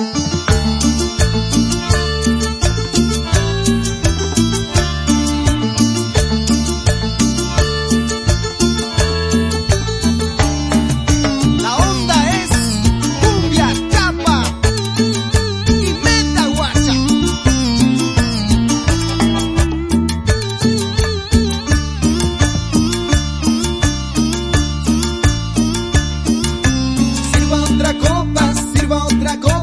La onda es un viajapa y meta guacha, sirva otra copa, sirva otra copa.